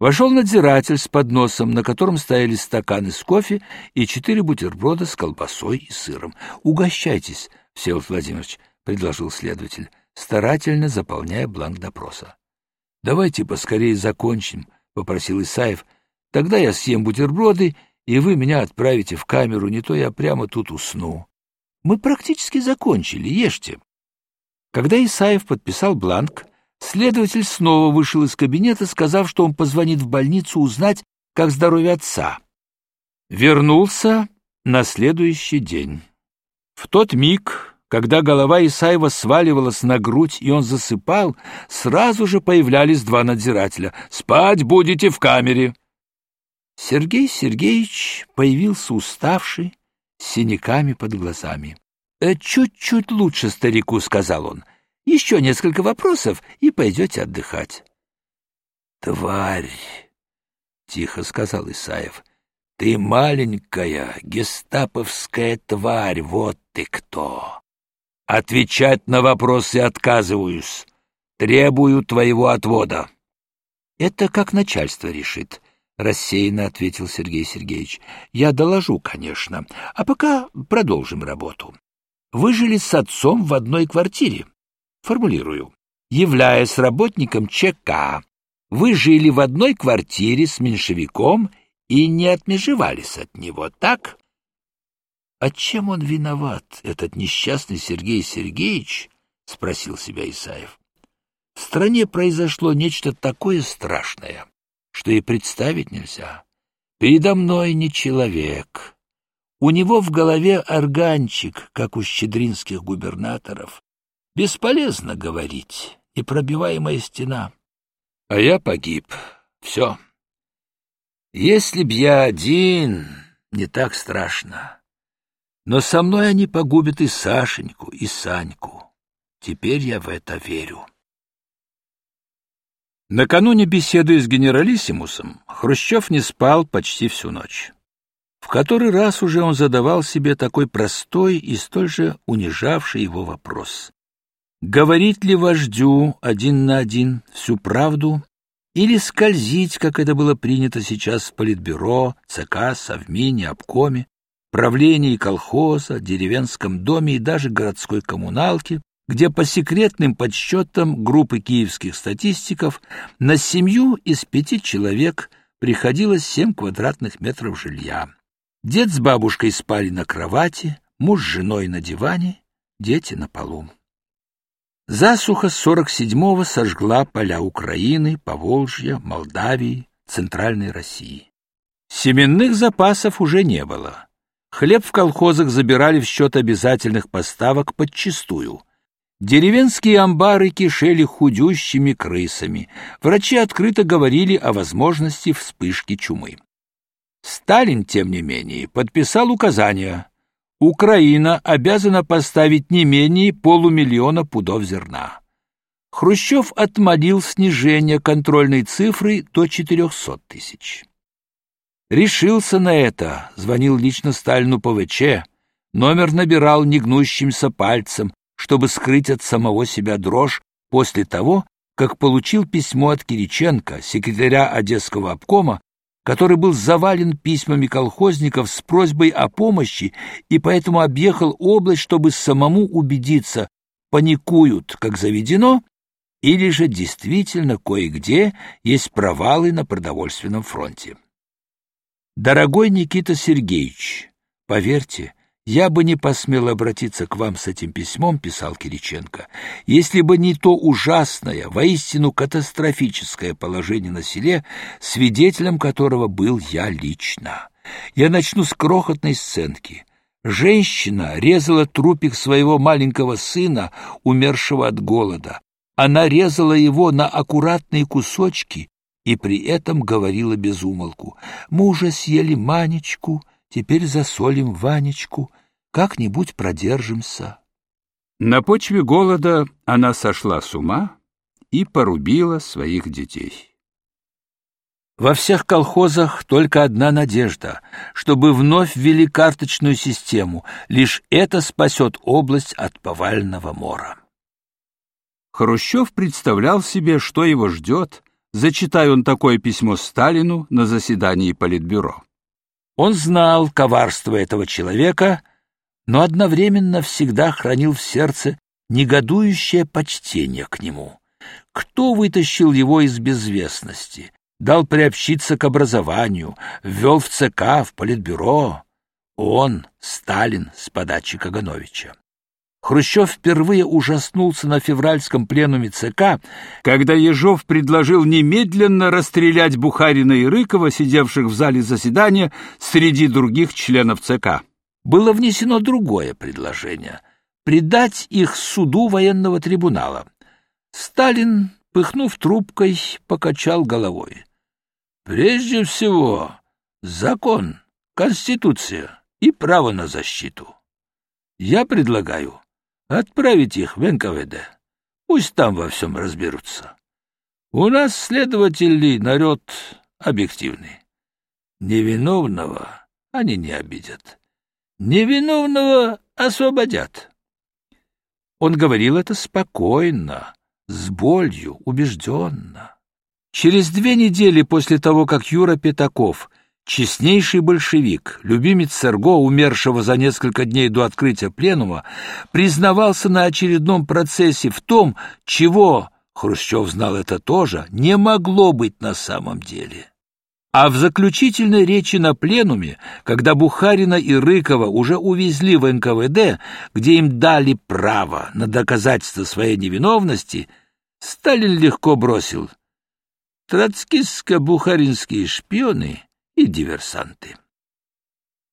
Вошел надзиратель с подносом, на котором стояли стаканы с кофе и четыре бутерброда с колбасой и сыром. «Угощайтесь, Всеволод Владимирович», — предложил следователь, старательно заполняя бланк допроса. «Давайте поскорее закончим», — попросил Исаев. «Тогда я съем бутерброды, и вы меня отправите в камеру, не то я прямо тут усну». «Мы практически закончили, ешьте». Когда Исаев подписал бланк, Следователь снова вышел из кабинета, сказав, что он позвонит в больницу узнать, как здоровье отца. Вернулся на следующий день. В тот миг, когда голова Исаева сваливалась на грудь и он засыпал, сразу же появлялись два надзирателя. «Спать будете в камере!» Сергей Сергеевич появился уставший, с синяками под глазами. «Э, «Чуть-чуть лучше старику», — сказал он. Еще несколько вопросов, и пойдете отдыхать. — Тварь! — тихо сказал Исаев. — Ты маленькая гестаповская тварь, вот ты кто! Отвечать на вопросы отказываюсь. Требую твоего отвода. — Это как начальство решит, — рассеянно ответил Сергей Сергеевич. — Я доложу, конечно. А пока продолжим работу. Вы жили с отцом в одной квартире. Формулирую. Являясь работником ЧК, вы жили в одной квартире с меньшевиком и не отмежевались от него, так? А чем он виноват, этот несчастный Сергей Сергеевич? спросил себя Исаев. В стране произошло нечто такое страшное, что и представить нельзя. Передо мной не человек. У него в голове органчик, как у щедринских губернаторов. Бесполезно говорить, непробиваемая стена. А я погиб. Все. Если б я один, не так страшно. Но со мной они погубят и Сашеньку, и Саньку. Теперь я в это верю. Накануне беседы с генералиссимусом Хрущев не спал почти всю ночь. В который раз уже он задавал себе такой простой и столь же унижавший его вопрос. Говорить ли вождю один на один всю правду или скользить, как это было принято сейчас в Политбюро, ЦК, Совмине, обкоме, правлении колхоза, деревенском доме и даже городской коммуналке, где по секретным подсчетам группы киевских статистиков на семью из пяти человек приходилось семь квадратных метров жилья. Дед с бабушкой спали на кровати, муж с женой на диване, дети на полу. Засуха 47-го сожгла поля Украины, Поволжья, Молдавии, Центральной России. Семенных запасов уже не было. Хлеб в колхозах забирали в счет обязательных поставок подчистую. Деревенские амбары кишели худющими крысами. Врачи открыто говорили о возможности вспышки чумы. Сталин, тем не менее, подписал указания Украина обязана поставить не менее полумиллиона пудов зерна. Хрущев отмолил снижение контрольной цифры до 400 тысяч. Решился на это, звонил лично Сталину по ВЧ, номер набирал негнущимся пальцем, чтобы скрыть от самого себя дрожь после того, как получил письмо от Кириченко, секретаря Одесского обкома, который был завален письмами колхозников с просьбой о помощи и поэтому объехал область, чтобы самому убедиться, паникуют, как заведено, или же действительно кое-где есть провалы на продовольственном фронте. Дорогой Никита Сергеевич, поверьте, «Я бы не посмел обратиться к вам с этим письмом», — писал Кириченко, «если бы не то ужасное, воистину катастрофическое положение на селе, свидетелем которого был я лично. Я начну с крохотной сценки». Женщина резала трупик своего маленького сына, умершего от голода. Она резала его на аккуратные кусочки и при этом говорила без умолку. «Мы уже съели Манечку, Теперь засолим Ванечку, как-нибудь продержимся. На почве голода она сошла с ума и порубила своих детей. Во всех колхозах только одна надежда, чтобы вновь ввели карточную систему. Лишь это спасет область от повального мора. Хрущев представлял себе, что его ждет зачитая он такое письмо Сталину на заседании Политбюро. Он знал коварство этого человека, но одновременно всегда хранил в сердце негодующее почтение к нему. Кто вытащил его из безвестности, дал приобщиться к образованию, ввел в ЦК, в Политбюро? Он, Сталин, с подачи Кагановича. Хрущев впервые ужаснулся на февральском пленуме ЦК, когда Ежов предложил немедленно расстрелять Бухарина и Рыкова, сидевших в зале заседания, среди других членов ЦК. Было внесено другое предложение — предать их суду военного трибунала. Сталин, пыхнув трубкой, покачал головой. «Прежде всего, закон, конституция и право на защиту. Я предлагаю Отправить их в НКВД. Пусть там во всем разберутся. У нас следователи народ объективный. Невиновного они не обидят. Невиновного освободят. Он говорил это спокойно, с болью, убежденно. Через две недели после того, как Юра Пятаков честнейший большевик, любимец Серго, умершего за несколько дней до открытия пленума, признавался на очередном процессе в том, чего, Хрущев знал это тоже, не могло быть на самом деле. А в заключительной речи на пленуме, когда Бухарина и Рыкова уже увезли в НКВД, где им дали право на доказательство своей невиновности, Сталин легко бросил «Троцкистско-бухаринские шпионы и диверсанты.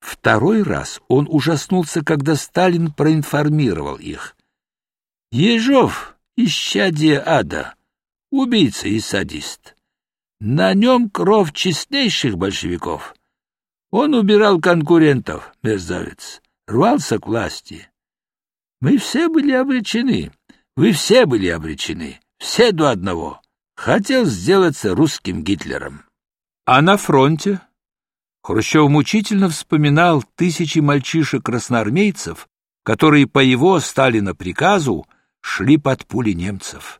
Второй раз он ужаснулся, когда Сталин проинформировал их. Ежов — исчадие ада, убийца и садист. На нем кровь честнейших большевиков. Он убирал конкурентов, мерзавец, рвался к власти. Мы все были обречены, вы все были обречены, все до одного. Хотел сделаться русским Гитлером. А на фронте Хрущев мучительно вспоминал тысячи мальчишек-красноармейцев, которые по его, Сталина, приказу шли под пули немцев.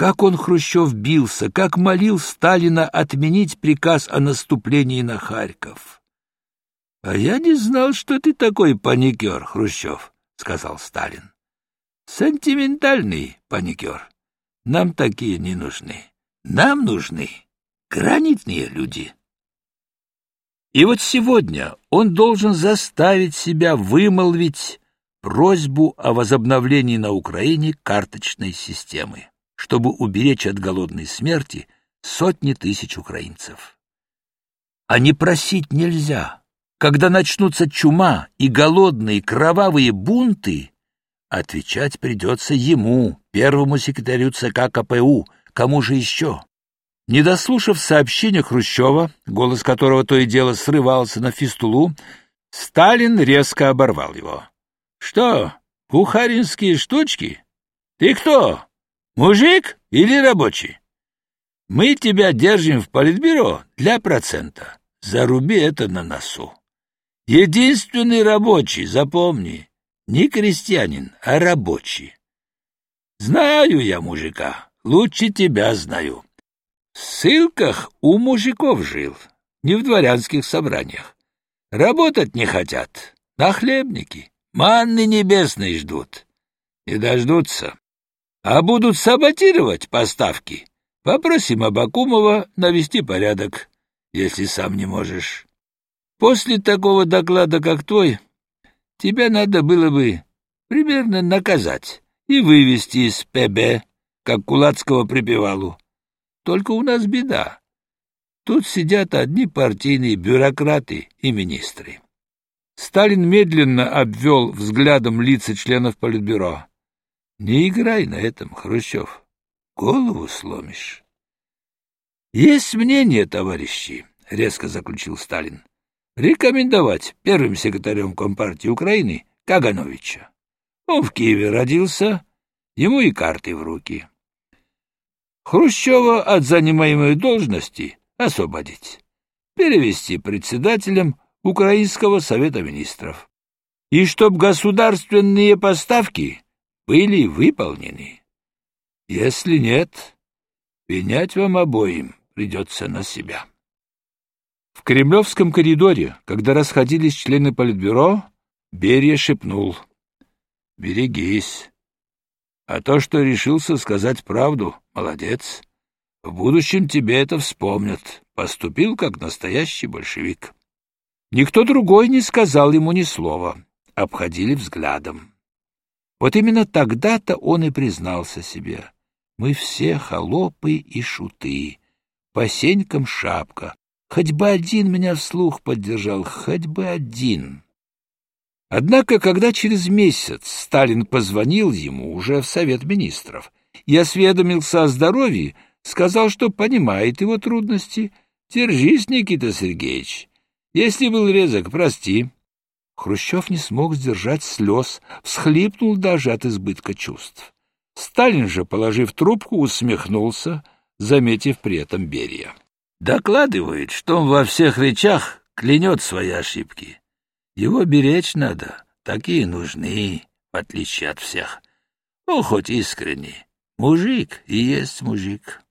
Как он, Хрущев, бился, как молил Сталина отменить приказ о наступлении на Харьков. — А я не знал, что ты такой паникер, Хрущев, — сказал Сталин. — Сентиментальный паникер. Нам такие не нужны. Нам нужны гранитные люди. И вот сегодня он должен заставить себя вымолвить просьбу о возобновлении на Украине карточной системы, чтобы уберечь от голодной смерти сотни тысяч украинцев. А не просить нельзя. Когда начнутся чума и голодные кровавые бунты, отвечать придется ему, первому секретарю ЦК КПУ, кому же еще? Не дослушав сообщения Хрущева, голос которого то и дело срывался на фистулу, Сталин резко оборвал его. — Что, кухаринские штучки? Ты кто, мужик или рабочий? Мы тебя держим в политбюро для процента. Заруби это на носу. Единственный рабочий, запомни, не крестьянин, а рабочий. Знаю я мужика, лучше тебя знаю. В ссылках у мужиков жил, не в дворянских собраниях. Работать не хотят, на хлебники, манны небесной ждут. Не дождутся. А будут саботировать поставки. Попросим Абакумова навести порядок, если сам не можешь. После такого доклада, как твой, тебя надо было бы примерно наказать и вывести из ПБ, как кулацкого припевалу. Только у нас беда. Тут сидят одни партийные бюрократы и министры. Сталин медленно обвел взглядом лица членов Политбюро. Не играй на этом, Хрущев. Голову сломишь. Есть мнение, товарищи, резко заключил Сталин. Рекомендовать первым секретарем Компартии Украины Кагановича. Он в Киеве родился, ему и карты в руки. Хрущева от занимаемой должности освободить, перевести председателем Украинского совета министров, и чтоб государственные поставки были выполнены. Если нет, Пенять вам обоим придется на себя. В кремлевском коридоре, когда расходились члены политбюро, Берия шепнул. — Берегись. А то, что решился сказать правду, молодец. В будущем тебе это вспомнят. Поступил как настоящий большевик. Никто другой не сказал ему ни слова. Обходили взглядом. Вот именно тогда-то он и признался себе. Мы все холопы и шуты. По сенькам шапка. Хоть бы один меня вслух поддержал, хоть бы один. Однако, когда через месяц Сталин позвонил ему уже в Совет Министров и осведомился о здоровье, сказал, что понимает его трудности. Держись, Никита Сергеевич. Если был резок, прости. Хрущев не смог сдержать слез, всхлипнул даже от избытка чувств. Сталин же, положив трубку, усмехнулся, заметив при этом Берия. Докладывает, что он во всех речах клянет свои ошибки. Его беречь надо, такие нужны, в отличие от всех. Ну, хоть искренне. Мужик и есть мужик.